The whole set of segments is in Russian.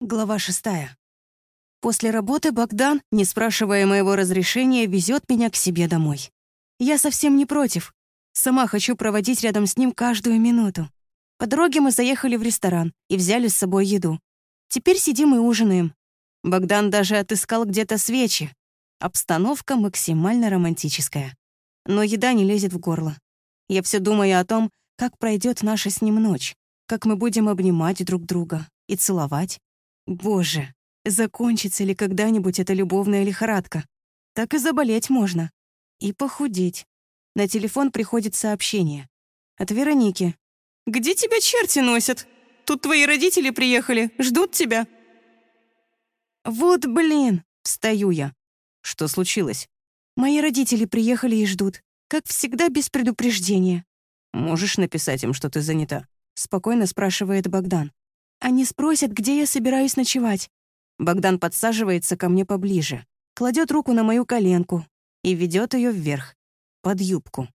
Глава шестая. После работы Богдан, не спрашивая моего разрешения, везет меня к себе домой. Я совсем не против. Сама хочу проводить рядом с ним каждую минуту. По дороге мы заехали в ресторан и взяли с собой еду. Теперь сидим и ужинаем. Богдан даже отыскал где-то свечи. Обстановка максимально романтическая. Но еда не лезет в горло. Я все думаю о том, как пройдет наша с ним ночь, как мы будем обнимать друг друга и целовать. Боже, закончится ли когда-нибудь эта любовная лихорадка? Так и заболеть можно. И похудеть. На телефон приходит сообщение. От Вероники. «Где тебя черти носят? Тут твои родители приехали, ждут тебя». «Вот блин!» — встаю я. Что случилось? Мои родители приехали и ждут. Как всегда, без предупреждения. Можешь написать им, что ты занята? Спокойно спрашивает Богдан. Они спросят, где я собираюсь ночевать. Богдан подсаживается ко мне поближе, кладет руку на мою коленку и ведет ее вверх, под юбку.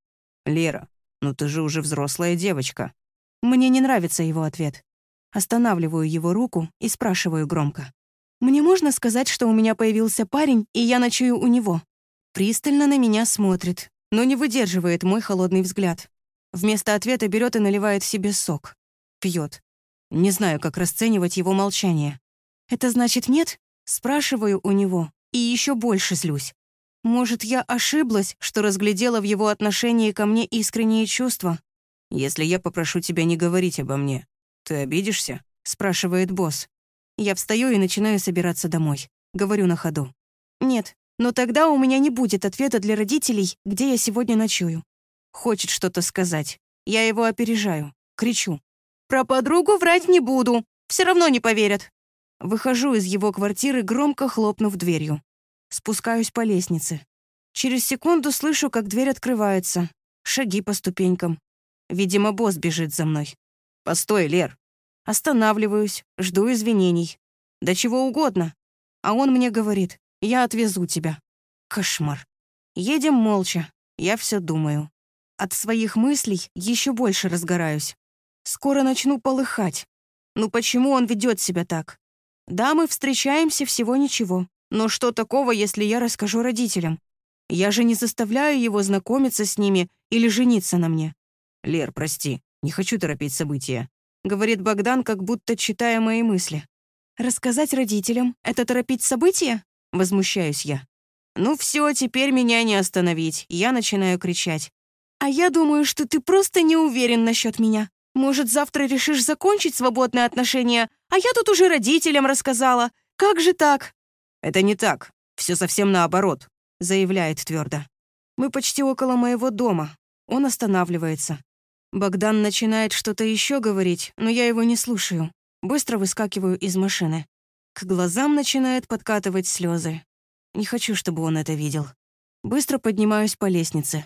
«Лера, ну ты же уже взрослая девочка». Мне не нравится его ответ. Останавливаю его руку и спрашиваю громко. «Мне можно сказать, что у меня появился парень, и я ночую у него?» Пристально на меня смотрит, но не выдерживает мой холодный взгляд. Вместо ответа берет и наливает себе сок. Пьет. Не знаю, как расценивать его молчание. «Это значит нет?» Спрашиваю у него и еще больше злюсь. Может, я ошиблась, что разглядела в его отношении ко мне искренние чувства? «Если я попрошу тебя не говорить обо мне, ты обидишься?» — спрашивает босс. Я встаю и начинаю собираться домой. Говорю на ходу. «Нет, но тогда у меня не будет ответа для родителей, где я сегодня ночую». Хочет что-то сказать. Я его опережаю. Кричу. Про подругу врать не буду. Все равно не поверят. Выхожу из его квартиры, громко хлопнув дверью. Спускаюсь по лестнице. Через секунду слышу, как дверь открывается. Шаги по ступенькам. Видимо, босс бежит за мной. «Постой, Лер!» Останавливаюсь, жду извинений. Да чего угодно. А он мне говорит, я отвезу тебя. Кошмар. Едем молча. Я все думаю. От своих мыслей еще больше разгораюсь. Скоро начну полыхать. Ну почему он ведет себя так? Да, мы встречаемся всего ничего. Но что такого, если я расскажу родителям? Я же не заставляю его знакомиться с ними или жениться на мне. «Лер, прости, не хочу торопить события», — говорит Богдан, как будто читая мои мысли. «Рассказать родителям — это торопить события?» — возмущаюсь я. «Ну все, теперь меня не остановить». Я начинаю кричать. «А я думаю, что ты просто не уверен насчет меня. Может, завтра решишь закончить свободные отношения, а я тут уже родителям рассказала. Как же так?» «Это не так. Все совсем наоборот», — заявляет твердо. «Мы почти около моего дома. Он останавливается. Богдан начинает что-то еще говорить, но я его не слушаю. Быстро выскакиваю из машины. К глазам начинают подкатывать слезы. Не хочу, чтобы он это видел. Быстро поднимаюсь по лестнице.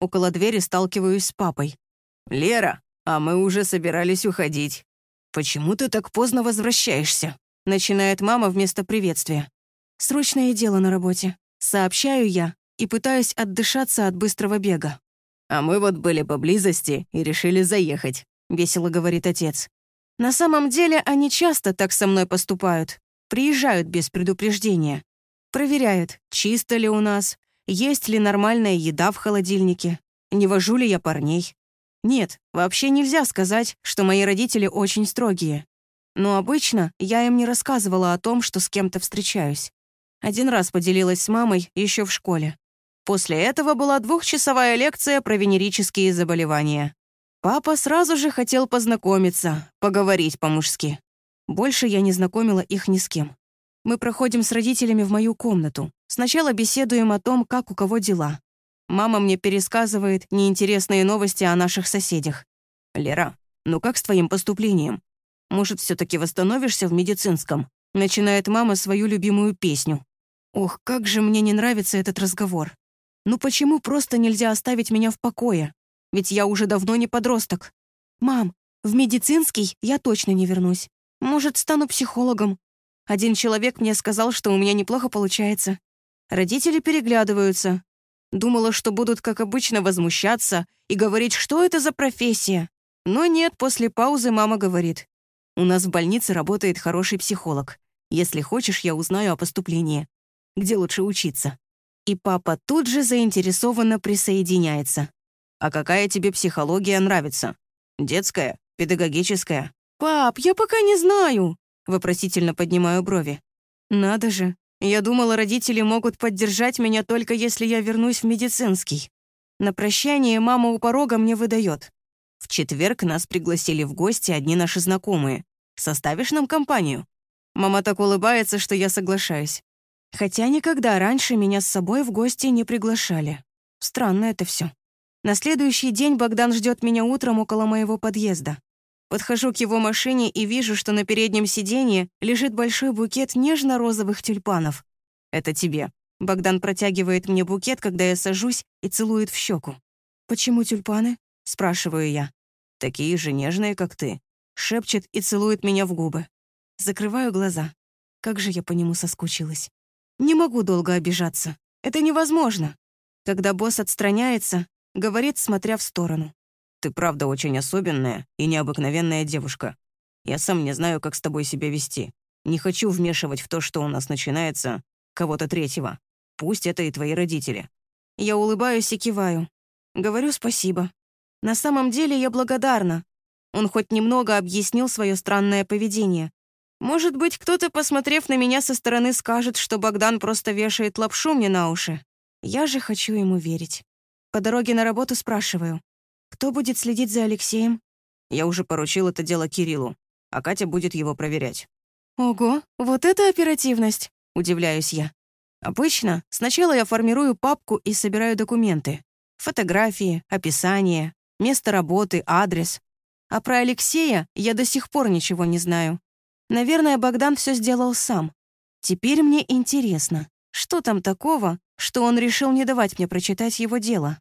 Около двери сталкиваюсь с папой. «Лера!» А мы уже собирались уходить. Почему ты так поздно возвращаешься? Начинает мама вместо приветствия. Срочное дело на работе. Сообщаю я и пытаюсь отдышаться от быстрого бега. А мы вот были поблизости и решили заехать, весело говорит отец. На самом деле они часто так со мной поступают. Приезжают без предупреждения. Проверяют, чисто ли у нас, есть ли нормальная еда в холодильнике, не вожу ли я парней. Нет, вообще нельзя сказать, что мои родители очень строгие. Но обычно я им не рассказывала о том, что с кем-то встречаюсь. Один раз поделилась с мамой еще в школе. После этого была двухчасовая лекция про венерические заболевания. Папа сразу же хотел познакомиться, поговорить по-мужски. Больше я не знакомила их ни с кем. Мы проходим с родителями в мою комнату. Сначала беседуем о том, как у кого дела. Мама мне пересказывает неинтересные новости о наших соседях. «Лера, ну как с твоим поступлением? Может, все таки восстановишься в медицинском?» Начинает мама свою любимую песню. Ох, как же мне не нравится этот разговор. Ну почему просто нельзя оставить меня в покое? Ведь я уже давно не подросток. Мам, в медицинский я точно не вернусь. Может, стану психологом. Один человек мне сказал, что у меня неплохо получается. Родители переглядываются, Думала, что будут, как обычно, возмущаться и говорить, что это за профессия. Но нет, после паузы мама говорит. У нас в больнице работает хороший психолог. Если хочешь, я узнаю о поступлении. Где лучше учиться?» И папа тут же заинтересованно присоединяется. «А какая тебе психология нравится? Детская? Педагогическая?» «Пап, я пока не знаю!» Вопросительно поднимаю брови. «Надо же. Я думала, родители могут поддержать меня только если я вернусь в медицинский. На прощание мама у порога мне выдает. В четверг нас пригласили в гости одни наши знакомые. Составишь нам компанию?» Мама так улыбается, что я соглашаюсь. Хотя никогда раньше меня с собой в гости не приглашали. Странно это все. На следующий день Богдан ждет меня утром около моего подъезда. Подхожу к его машине и вижу, что на переднем сиденье лежит большой букет нежно-розовых тюльпанов. «Это тебе». Богдан протягивает мне букет, когда я сажусь, и целует в щеку. «Почему тюльпаны?» — спрашиваю я. «Такие же нежные, как ты», — шепчет и целует меня в губы. Закрываю глаза. Как же я по нему соскучилась. Не могу долго обижаться. Это невозможно. Когда босс отстраняется, говорит, смотря в сторону. «Ты правда очень особенная и необыкновенная девушка. Я сам не знаю, как с тобой себя вести. Не хочу вмешивать в то, что у нас начинается, кого-то третьего. Пусть это и твои родители». Я улыбаюсь и киваю. Говорю спасибо. На самом деле я благодарна. Он хоть немного объяснил свое странное поведение. Может быть, кто-то, посмотрев на меня со стороны, скажет, что Богдан просто вешает лапшу мне на уши. Я же хочу ему верить. По дороге на работу спрашиваю, кто будет следить за Алексеем? Я уже поручил это дело Кириллу, а Катя будет его проверять. Ого, вот это оперативность, удивляюсь я. Обычно сначала я формирую папку и собираю документы. Фотографии, описание, место работы, адрес. А про Алексея я до сих пор ничего не знаю. Наверное, Богдан все сделал сам. Теперь мне интересно, что там такого, что он решил не давать мне прочитать его дело?